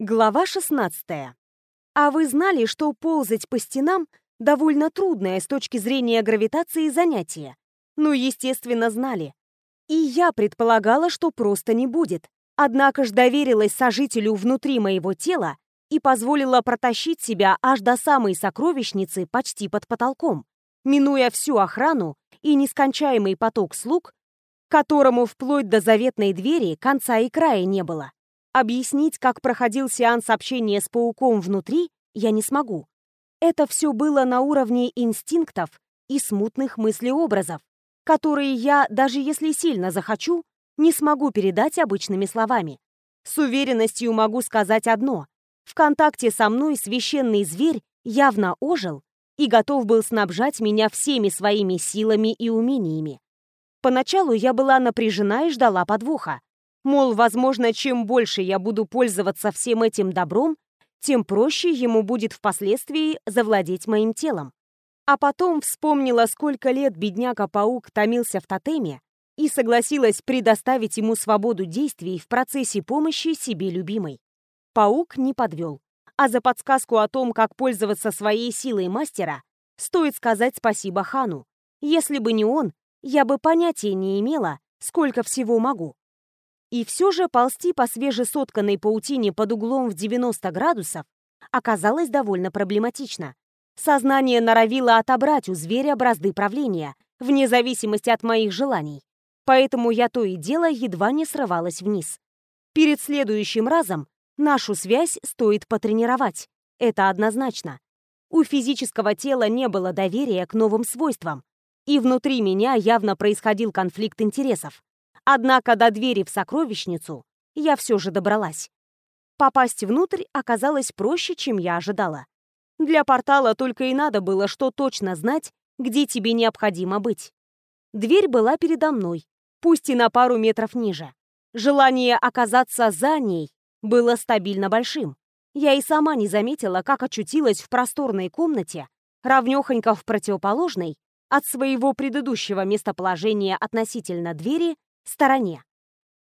Глава 16. А вы знали, что ползать по стенам довольно трудное с точки зрения гравитации занятие? Ну, естественно, знали. И я предполагала, что просто не будет. Однако ж доверилась сожителю внутри моего тела и позволила протащить себя аж до самой сокровищницы почти под потолком, минуя всю охрану и нескончаемый поток слуг, которому вплоть до заветной двери конца и края не было. Объяснить, как проходил сеанс общения с пауком внутри, я не смогу. Это все было на уровне инстинктов и смутных мыслеобразов, которые я, даже если сильно захочу, не смогу передать обычными словами. С уверенностью могу сказать одно. В контакте со мной священный зверь явно ожил и готов был снабжать меня всеми своими силами и умениями. Поначалу я была напряжена и ждала подвоха. Мол, возможно, чем больше я буду пользоваться всем этим добром, тем проще ему будет впоследствии завладеть моим телом. А потом вспомнила, сколько лет бедняга-паук томился в тотеме и согласилась предоставить ему свободу действий в процессе помощи себе любимой. Паук не подвел. А за подсказку о том, как пользоваться своей силой мастера, стоит сказать спасибо Хану. Если бы не он, я бы понятия не имела, сколько всего могу. И все же ползти по свежесотканной паутине под углом в 90 градусов оказалось довольно проблематично. Сознание норовило отобрать у зверя бразды правления, вне зависимости от моих желаний. Поэтому я то и дело едва не срывалась вниз. Перед следующим разом нашу связь стоит потренировать. Это однозначно. У физического тела не было доверия к новым свойствам, и внутри меня явно происходил конфликт интересов. Однако до двери в сокровищницу я все же добралась. Попасть внутрь оказалось проще, чем я ожидала. Для портала только и надо было что точно знать, где тебе необходимо быть. Дверь была передо мной, пусть и на пару метров ниже. Желание оказаться за ней было стабильно большим. Я и сама не заметила, как очутилась в просторной комнате, равнёхонько в противоположной от своего предыдущего местоположения относительно двери стороне.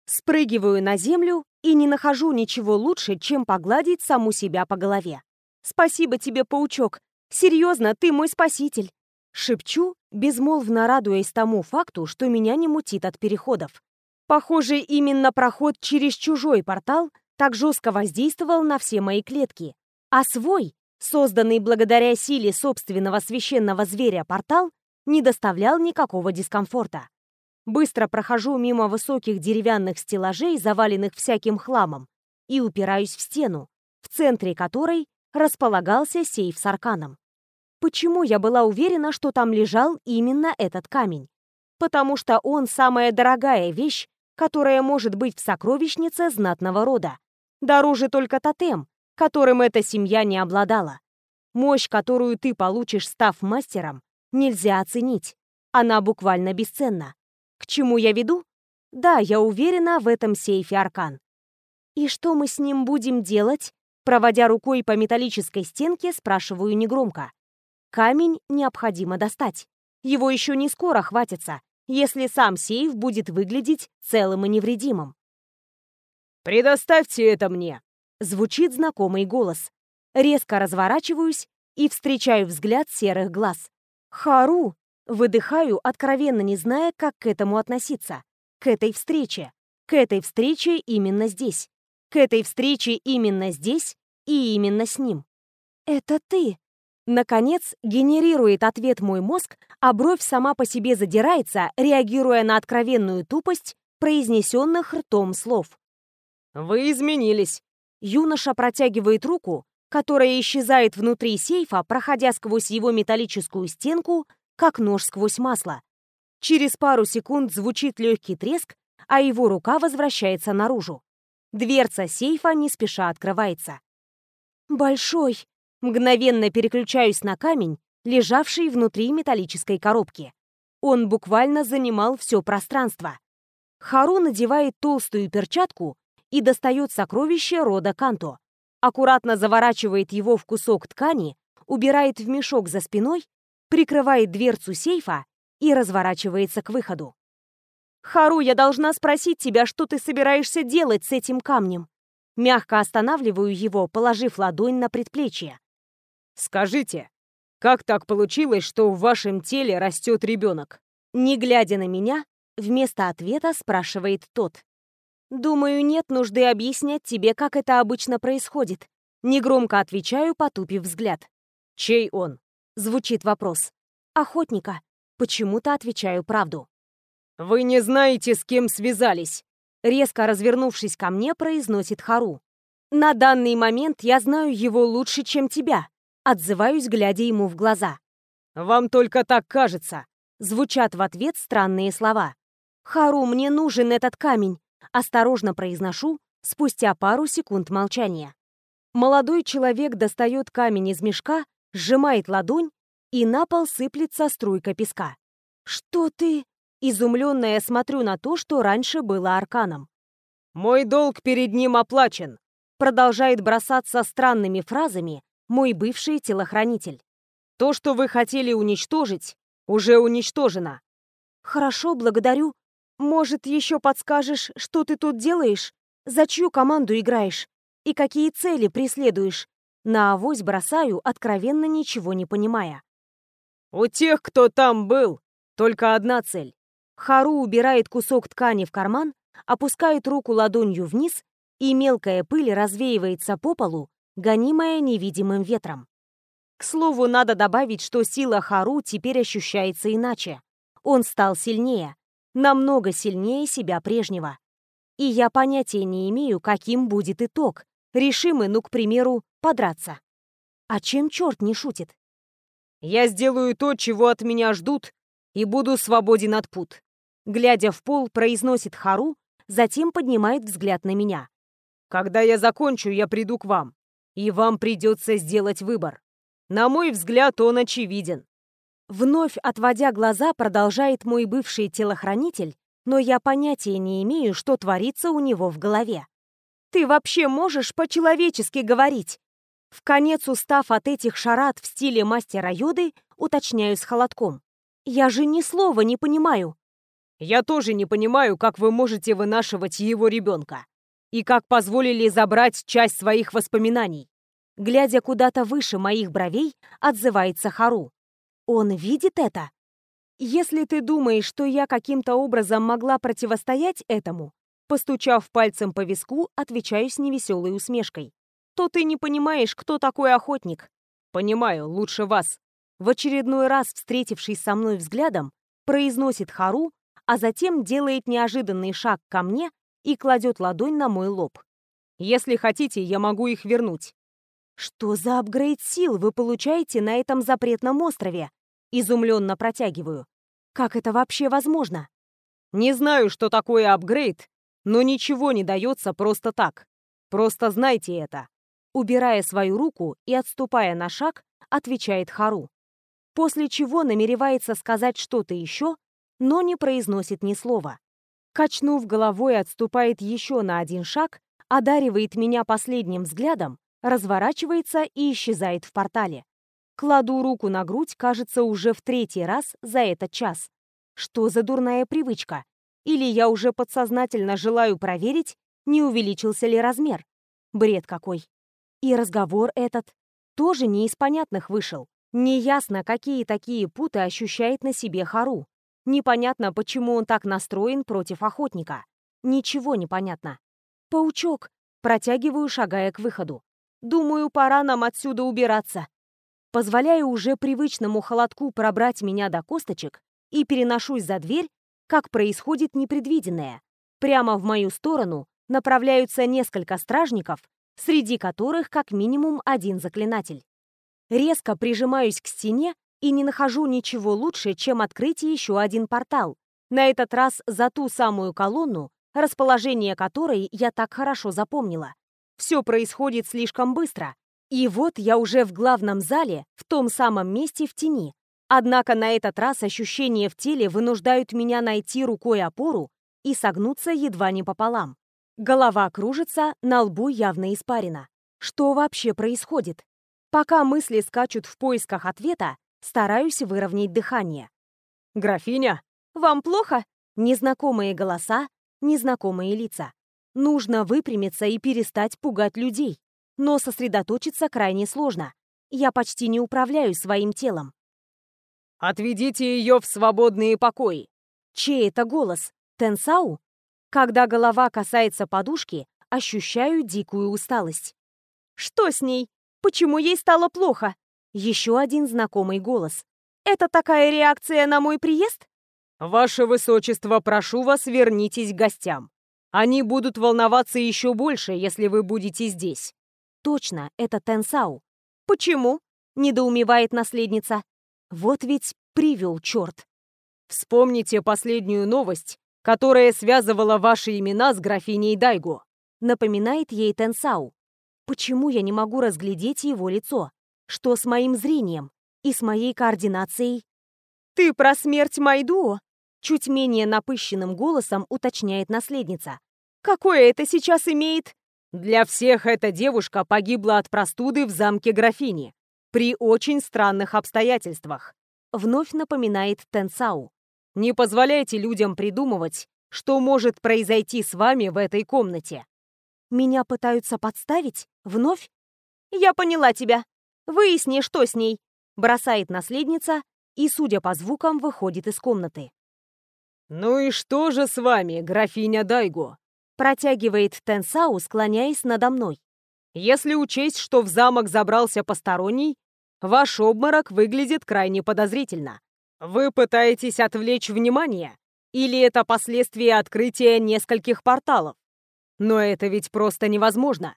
Спрыгиваю на землю и не нахожу ничего лучше, чем погладить саму себя по голове. «Спасибо тебе, паучок! Серьезно, ты мой спаситель!» Шепчу, безмолвно радуясь тому факту, что меня не мутит от переходов. Похоже, именно проход через чужой портал так жестко воздействовал на все мои клетки. А свой, созданный благодаря силе собственного священного зверя портал, не доставлял никакого дискомфорта. Быстро прохожу мимо высоких деревянных стеллажей, заваленных всяким хламом, и упираюсь в стену, в центре которой располагался сейф с арканом. Почему я была уверена, что там лежал именно этот камень? Потому что он самая дорогая вещь, которая может быть в сокровищнице знатного рода. Дороже только тотем, которым эта семья не обладала. Мощь, которую ты получишь, став мастером, нельзя оценить. Она буквально бесценна. К чему я веду? Да, я уверена в этом сейфе Аркан. И что мы с ним будем делать? Проводя рукой по металлической стенке, спрашиваю негромко. Камень необходимо достать. Его еще не скоро хватится, если сам сейф будет выглядеть целым и невредимым. «Предоставьте это мне!» Звучит знакомый голос. Резко разворачиваюсь и встречаю взгляд серых глаз. «Хару!» Выдыхаю, откровенно не зная, как к этому относиться. К этой встрече. К этой встрече именно здесь. К этой встрече именно здесь и именно с ним. «Это ты!» Наконец, генерирует ответ мой мозг, а бровь сама по себе задирается, реагируя на откровенную тупость произнесенных ртом слов. «Вы изменились!» Юноша протягивает руку, которая исчезает внутри сейфа, проходя сквозь его металлическую стенку как нож сквозь масло. Через пару секунд звучит легкий треск, а его рука возвращается наружу. Дверца сейфа не спеша открывается. «Большой!» Мгновенно переключаюсь на камень, лежавший внутри металлической коробки. Он буквально занимал все пространство. Хару надевает толстую перчатку и достает сокровище рода Канто. Аккуратно заворачивает его в кусок ткани, убирает в мешок за спиной прикрывает дверцу сейфа и разворачивается к выходу. «Хару, я должна спросить тебя, что ты собираешься делать с этим камнем?» Мягко останавливаю его, положив ладонь на предплечье. «Скажите, как так получилось, что в вашем теле растет ребенок?» Не глядя на меня, вместо ответа спрашивает тот. «Думаю, нет нужды объяснять тебе, как это обычно происходит». Негромко отвечаю, потупив взгляд. «Чей он?» — звучит вопрос. «Охотника». Почему-то отвечаю правду. «Вы не знаете, с кем связались?» Резко развернувшись ко мне, произносит Хару. «На данный момент я знаю его лучше, чем тебя», отзываюсь, глядя ему в глаза. «Вам только так кажется», звучат в ответ странные слова. «Хару, мне нужен этот камень», Осторожно произношу спустя пару секунд молчания. Молодой человек достает камень из мешка, сжимает ладонь, и на пол сыплется струйка песка. «Что ты?» Изумленная смотрю на то, что раньше было арканом. «Мой долг перед ним оплачен», продолжает бросаться странными фразами мой бывший телохранитель. «То, что вы хотели уничтожить, уже уничтожено». «Хорошо, благодарю. Может, еще подскажешь, что ты тут делаешь? За чью команду играешь? И какие цели преследуешь? На авось бросаю, откровенно ничего не понимая. У тех, кто там был, только одна цель. Хару убирает кусок ткани в карман, опускает руку ладонью вниз, и мелкая пыль развеивается по полу, гонимая невидимым ветром. К слову, надо добавить, что сила Хару теперь ощущается иначе. Он стал сильнее, намного сильнее себя прежнего. И я понятия не имею, каким будет итог. Решим мы, ну, к примеру, подраться. А чем черт не шутит? Я сделаю то, чего от меня ждут, и буду свободен от пут. Глядя в пол, произносит Хару, затем поднимает взгляд на меня. Когда я закончу, я приду к вам, и вам придется сделать выбор. На мой взгляд, он очевиден. Вновь отводя глаза, продолжает мой бывший телохранитель, но я понятия не имею, что творится у него в голове. Ты вообще можешь по-человечески говорить? В конец устав от этих шарат в стиле мастера Йоды, уточняю с холодком. Я же ни слова не понимаю. Я тоже не понимаю, как вы можете вынашивать его ребенка. И как позволили забрать часть своих воспоминаний. Глядя куда-то выше моих бровей, отзывается Хару. Он видит это? Если ты думаешь, что я каким-то образом могла противостоять этому, постучав пальцем по виску, отвечаю с невеселой усмешкой, то ты не понимаешь, кто такой охотник. Понимаю, лучше вас. В очередной раз, встретившись со мной взглядом, произносит Хару, а затем делает неожиданный шаг ко мне и кладет ладонь на мой лоб. Если хотите, я могу их вернуть. Что за апгрейд сил вы получаете на этом запретном острове? Изумленно протягиваю. Как это вообще возможно? Не знаю, что такое апгрейд, но ничего не дается просто так. Просто знайте это. Убирая свою руку и отступая на шаг, отвечает Хару. После чего намеревается сказать что-то еще, но не произносит ни слова. Качнув головой, отступает еще на один шаг, одаривает меня последним взглядом, разворачивается и исчезает в портале. Кладу руку на грудь, кажется, уже в третий раз за этот час. Что за дурная привычка? Или я уже подсознательно желаю проверить, не увеличился ли размер? Бред какой. И разговор этот тоже не из понятных вышел. Неясно, какие такие путы ощущает на себе Хару. Непонятно, почему он так настроен против охотника. Ничего не понятно. «Паучок!» Протягиваю, шагая к выходу. «Думаю, пора нам отсюда убираться позволяю уже привычному холодку пробрать меня до косточек и переношусь за дверь, как происходит непредвиденное. Прямо в мою сторону направляются несколько стражников, среди которых как минимум один заклинатель. Резко прижимаюсь к стене и не нахожу ничего лучше, чем открыть еще один портал, на этот раз за ту самую колонну, расположение которой я так хорошо запомнила. Все происходит слишком быстро, и вот я уже в главном зале, в том самом месте в тени. Однако на этот раз ощущения в теле вынуждают меня найти рукой опору и согнуться едва не пополам. Голова кружится, на лбу явно испарина. Что вообще происходит? Пока мысли скачут в поисках ответа, стараюсь выровнять дыхание. «Графиня!» «Вам плохо?» Незнакомые голоса, незнакомые лица. Нужно выпрямиться и перестать пугать людей. Но сосредоточиться крайне сложно. Я почти не управляю своим телом. «Отведите ее в свободные покои!» Чей это голос? Тенсау? Когда голова касается подушки, ощущаю дикую усталость. Что с ней? Почему ей стало плохо? Еще один знакомый голос. Это такая реакция на мой приезд? «Ваше Высочество, прошу вас, вернитесь к гостям. Они будут волноваться еще больше, если вы будете здесь». Точно, это Тенсау. «Почему?» — недоумевает наследница. «Вот ведь привел черт». «Вспомните последнюю новость, которая связывала ваши имена с графиней Дайго», — напоминает ей Тенсау. «Почему я не могу разглядеть его лицо? Что с моим зрением и с моей координацией?» «Ты про смерть Майдуо?» Чуть менее напыщенным голосом уточняет наследница. «Какое это сейчас имеет?» «Для всех эта девушка погибла от простуды в замке графини при очень странных обстоятельствах», вновь напоминает Тенсау. «Не позволяйте людям придумывать, что может произойти с вами в этой комнате». «Меня пытаются подставить? Вновь?» «Я поняла тебя. Выясни, что с ней», бросает наследница и, судя по звукам, выходит из комнаты. «Ну и что же с вами, графиня Дайго?» Протягивает Тенсау, склоняясь надо мной. «Если учесть, что в замок забрался посторонний, ваш обморок выглядит крайне подозрительно. Вы пытаетесь отвлечь внимание? Или это последствия открытия нескольких порталов? Но это ведь просто невозможно».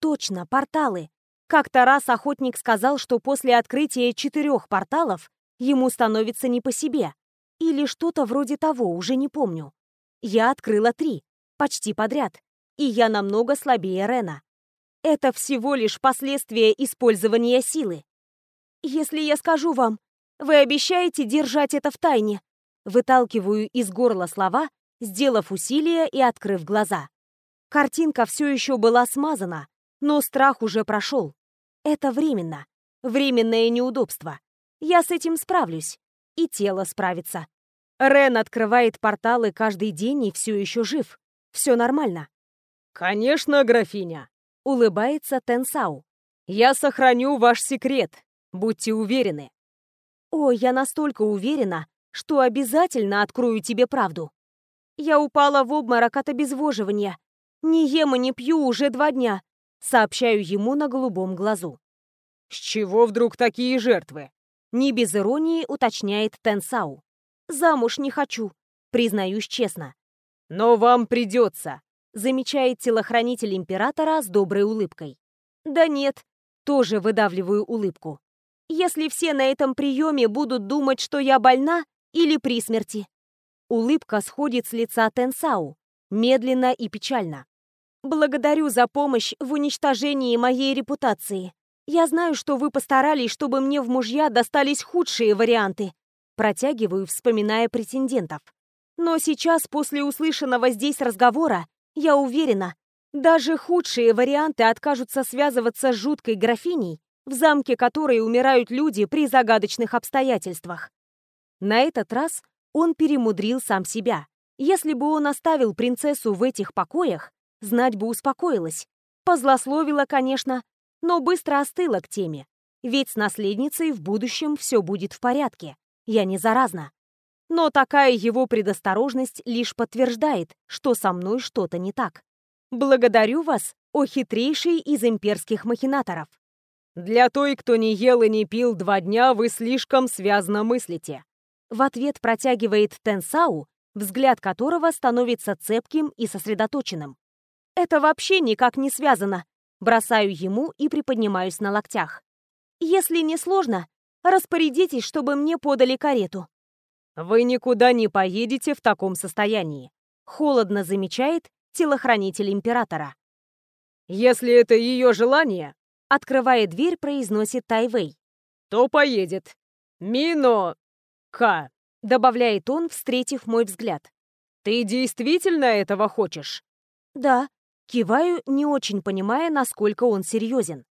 «Точно, порталы. Как-то раз охотник сказал, что после открытия четырех порталов ему становится не по себе. Или что-то вроде того, уже не помню. Я открыла три, почти подряд, и я намного слабее Рена. Это всего лишь последствия использования силы. Если я скажу вам, вы обещаете держать это в тайне? Выталкиваю из горла слова, сделав усилие и открыв глаза. Картинка все еще была смазана, но страх уже прошел. Это временно. Временное неудобство. Я с этим справлюсь и тело справится. Рен открывает порталы каждый день и все еще жив. Все нормально. «Конечно, графиня!» — улыбается Тенсау. «Я сохраню ваш секрет. Будьте уверены». «О, я настолько уверена, что обязательно открою тебе правду. Я упала в обморок от обезвоживания. Не ем и не пью уже два дня», — сообщаю ему на голубом глазу. «С чего вдруг такие жертвы?» Не без иронии уточняет Тенсау. «Замуж не хочу, признаюсь честно». «Но вам придется», замечает телохранитель императора с доброй улыбкой. «Да нет», тоже выдавливаю улыбку. «Если все на этом приеме будут думать, что я больна или при смерти». Улыбка сходит с лица Тенсау, медленно и печально. «Благодарю за помощь в уничтожении моей репутации. Я знаю, что вы постарались, чтобы мне в мужья достались худшие варианты. Протягиваю, вспоминая претендентов. Но сейчас, после услышанного здесь разговора, я уверена, даже худшие варианты откажутся связываться с жуткой графиней, в замке которой умирают люди при загадочных обстоятельствах. На этот раз он перемудрил сам себя. Если бы он оставил принцессу в этих покоях, знать бы успокоилась. Позлословила, конечно, но быстро остыла к теме. Ведь с наследницей в будущем все будет в порядке. Я не заразна. Но такая его предосторожность лишь подтверждает, что со мной что-то не так. Благодарю вас, о хитрейший из имперских махинаторов. Для той, кто не ел и не пил два дня, вы слишком связно мыслите. В ответ протягивает Тенсау, взгляд которого становится цепким и сосредоточенным. Это вообще никак не связано. Бросаю ему и приподнимаюсь на локтях. Если не сложно, распорядитесь, чтобы мне подали карету. Вы никуда не поедете в таком состоянии. Холодно замечает телохранитель императора. Если это ее желание, открывая дверь, произносит Тайвей. То поедет. Мино... Ка. Добавляет он, встретив мой взгляд. Ты действительно этого хочешь? Да, Киваю, не очень понимая, насколько он серьезен.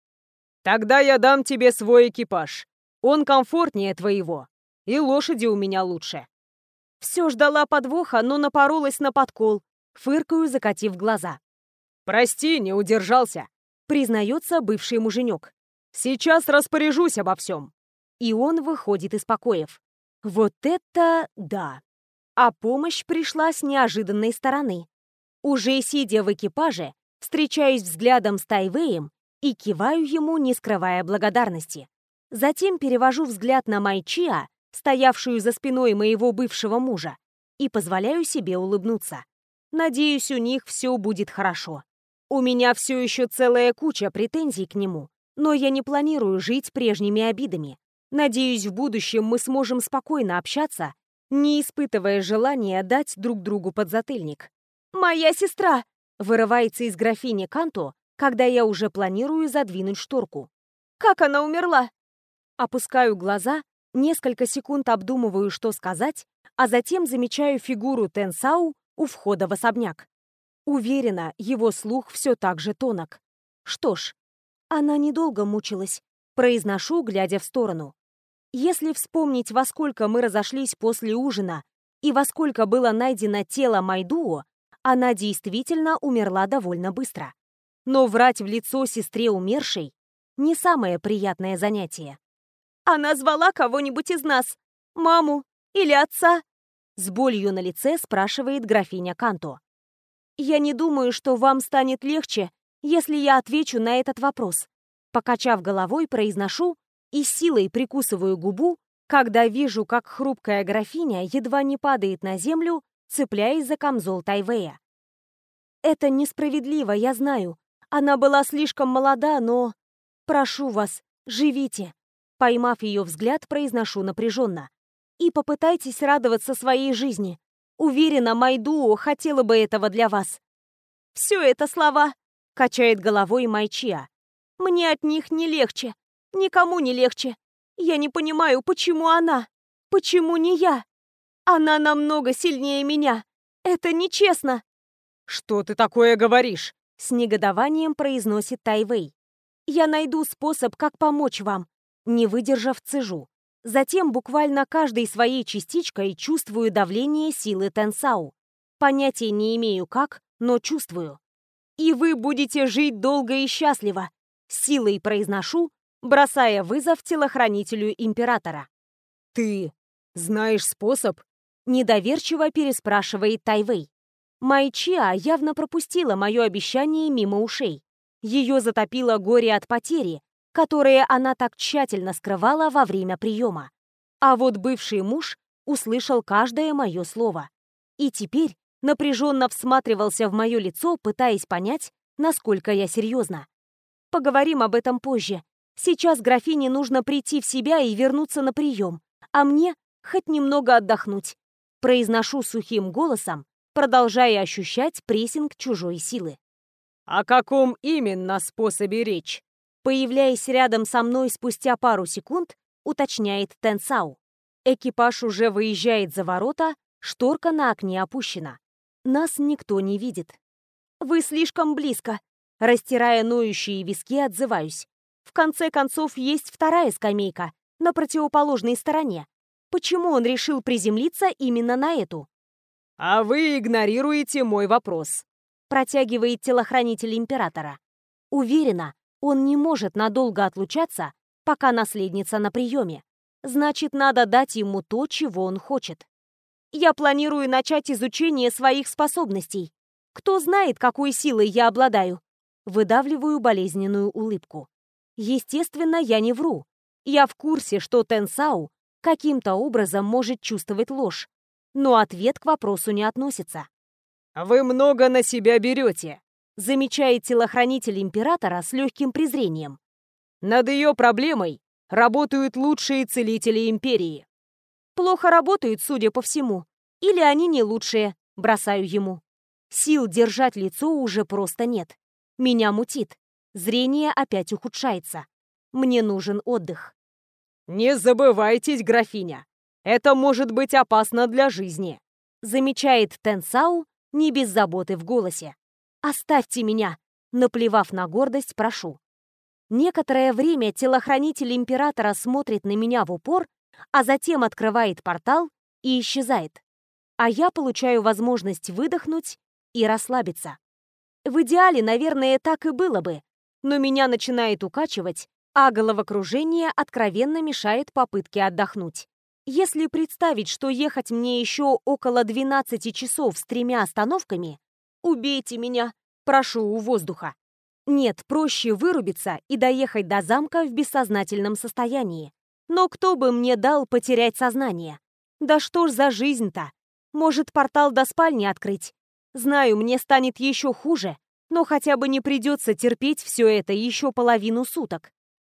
«Тогда я дам тебе свой экипаж. Он комфортнее твоего. И лошади у меня лучше». Все ждала подвоха, но напоролась на подкол. Фыркаю, закатив глаза. «Прости, не удержался», — признается бывший муженек. «Сейчас распоряжусь обо всем». И он выходит из покоев. Вот это да! А помощь пришла с неожиданной стороны. Уже сидя в экипаже, встречаюсь взглядом с Тайвеем и киваю ему, не скрывая благодарности. Затем перевожу взгляд на Майчиа, стоявшую за спиной моего бывшего мужа, и позволяю себе улыбнуться. Надеюсь, у них все будет хорошо. У меня все еще целая куча претензий к нему, но я не планирую жить прежними обидами. Надеюсь, в будущем мы сможем спокойно общаться, не испытывая желания дать друг другу подзатыльник. «Моя сестра!» — вырывается из графини Канто, когда я уже планирую задвинуть шторку. «Как она умерла?» Опускаю глаза, несколько секунд обдумываю, что сказать, а затем замечаю фигуру Тенсау у входа в особняк. Уверена, его слух все так же тонок. Что ж, она недолго мучилась, произношу, глядя в сторону. Если вспомнить, во сколько мы разошлись после ужина и во сколько было найдено тело Майдуо, она действительно умерла довольно быстро. Но врать в лицо сестре умершей — не самое приятное занятие. «Она звала кого-нибудь из нас? Маму или отца?» С болью на лице спрашивает графиня Канто. «Я не думаю, что вам станет легче, если я отвечу на этот вопрос». Покачав головой, произношу и силой прикусываю губу, когда вижу, как хрупкая графиня едва не падает на землю, цепляясь за камзол Тайвея. «Это несправедливо, я знаю. Она была слишком молода, но... Прошу вас, живите!» Поймав ее взгляд, произношу напряженно. «И попытайтесь радоваться своей жизни. Уверена, Майдуо хотела бы этого для вас». «Все это слова», — качает головой Майчиа. «Мне от них не легче. Никому не легче. Я не понимаю, почему она? Почему не я? Она намного сильнее меня. Это нечестно». «Что ты такое говоришь?» С негодованием произносит Тайвей. «Я найду способ, как помочь вам». Не выдержав, цежу. Затем буквально каждой своей частичкой чувствую давление силы Тенсау. Понятия не имею как, но чувствую. И вы будете жить долго и счастливо. Силой произношу, бросая вызов телохранителю императора. «Ты знаешь способ?» Недоверчиво переспрашивает Тайвей. Майчиа явно пропустила мое обещание мимо ушей. Ее затопило горе от потери, которое она так тщательно скрывала во время приема. А вот бывший муж услышал каждое мое слово. И теперь напряженно всматривался в мое лицо, пытаясь понять, насколько я серьезна. Поговорим об этом позже. Сейчас графине нужно прийти в себя и вернуться на прием, а мне хоть немного отдохнуть. Произношу сухим голосом, продолжая ощущать прессинг чужой силы. «О каком именно способе речь?» Появляясь рядом со мной спустя пару секунд, уточняет Тенсау. Экипаж уже выезжает за ворота, шторка на окне опущена. Нас никто не видит. «Вы слишком близко», Растирая ноющие виски, отзываюсь. В конце концов, есть вторая скамейка, на противоположной стороне. Почему он решил приземлиться именно на эту? «А вы игнорируете мой вопрос», — протягивает телохранитель императора. Уверена, он не может надолго отлучаться, пока наследница на приеме. Значит, надо дать ему то, чего он хочет. Я планирую начать изучение своих способностей. Кто знает, какой силой я обладаю. Выдавливаю болезненную улыбку. Естественно, я не вру. Я в курсе, что Тенсау каким-то образом может чувствовать ложь, но ответ к вопросу не относится. «Вы много на себя берете», замечает телохранитель императора с легким презрением. Над ее проблемой работают лучшие целители империи. Плохо работают, судя по всему. Или они не лучшие, бросаю ему. Сил держать лицо уже просто нет. Меня мутит. Зрение опять ухудшается. Мне нужен отдых. «Не забывайтесь, графиня. Это может быть опасно для жизни», замечает Тенсау не без заботы в голосе. «Оставьте меня!» Наплевав на гордость, прошу. Некоторое время телохранитель императора смотрит на меня в упор, а затем открывает портал и исчезает. А я получаю возможность выдохнуть и расслабиться. В идеале, наверное, так и было бы. Но меня начинает укачивать, а головокружение откровенно мешает попытке отдохнуть. Если представить, что ехать мне еще около 12 часов с тремя остановками, убейте меня, прошу у воздуха. Нет, проще вырубиться и доехать до замка в бессознательном состоянии. Но кто бы мне дал потерять сознание? Да что ж за жизнь-то? Может, портал до спальни открыть? Знаю, мне станет еще хуже, но хотя бы не придется терпеть все это еще половину суток.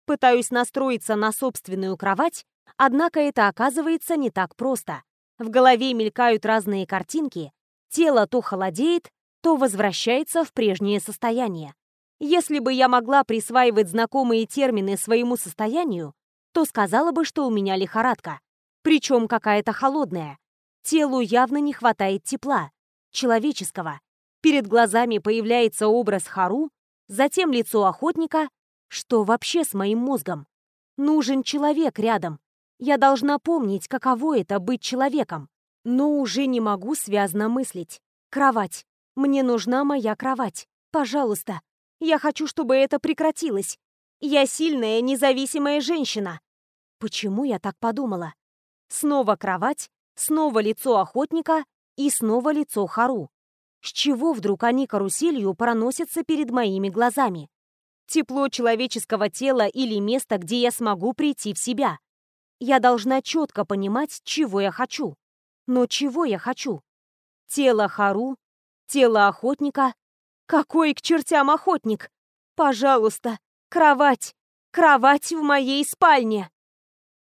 Пытаюсь настроиться на собственную кровать, однако это оказывается не так просто. В голове мелькают разные картинки, тело то холодеет, то возвращается в прежнее состояние. Если бы я могла присваивать знакомые термины своему состоянию, то сказала бы, что у меня лихорадка. Причем какая-то холодная. Телу явно не хватает тепла, человеческого. Перед глазами появляется образ Хару, затем лицо охотника. Что вообще с моим мозгом? Нужен человек рядом. Я должна помнить, каково это быть человеком. Но уже не могу связно мыслить. Кровать. Мне нужна моя кровать. Пожалуйста. Я хочу, чтобы это прекратилось. Я сильная, независимая женщина. Почему я так подумала? Снова кровать, снова лицо охотника и снова лицо Хару. С чего вдруг они каруселью проносятся перед моими глазами? Тепло человеческого тела или место, где я смогу прийти в себя. Я должна четко понимать, чего я хочу. Но чего я хочу? Тело Хару, тело охотника. Какой к чертям охотник? Пожалуйста, кровать, кровать в моей спальне.